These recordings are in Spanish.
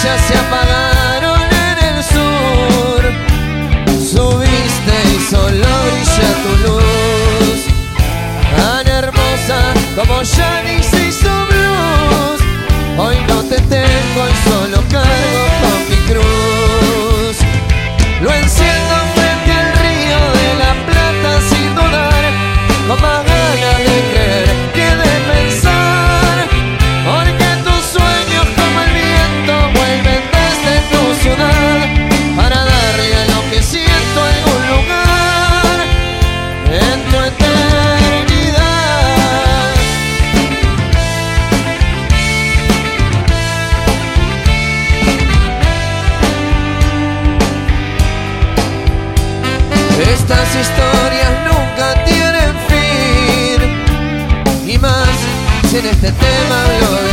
deixa se apagar. este tema lo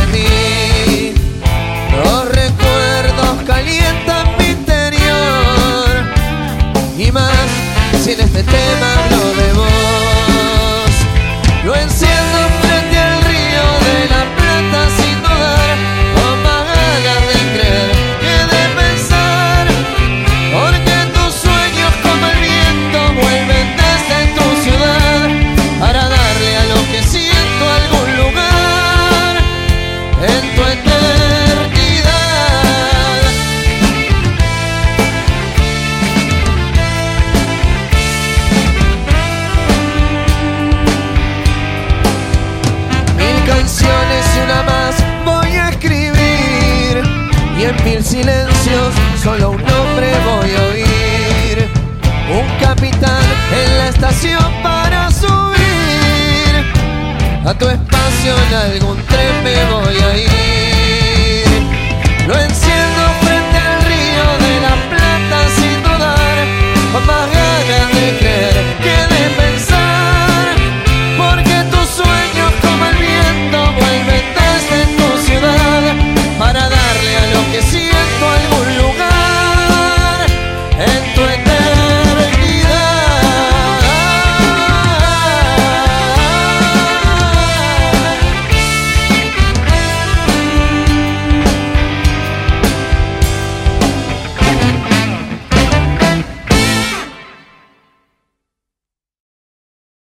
mil silencios, solo un nombre voy a oír. Un capitán en la estación para subir. A tu espacio en algún tren me voy a ir.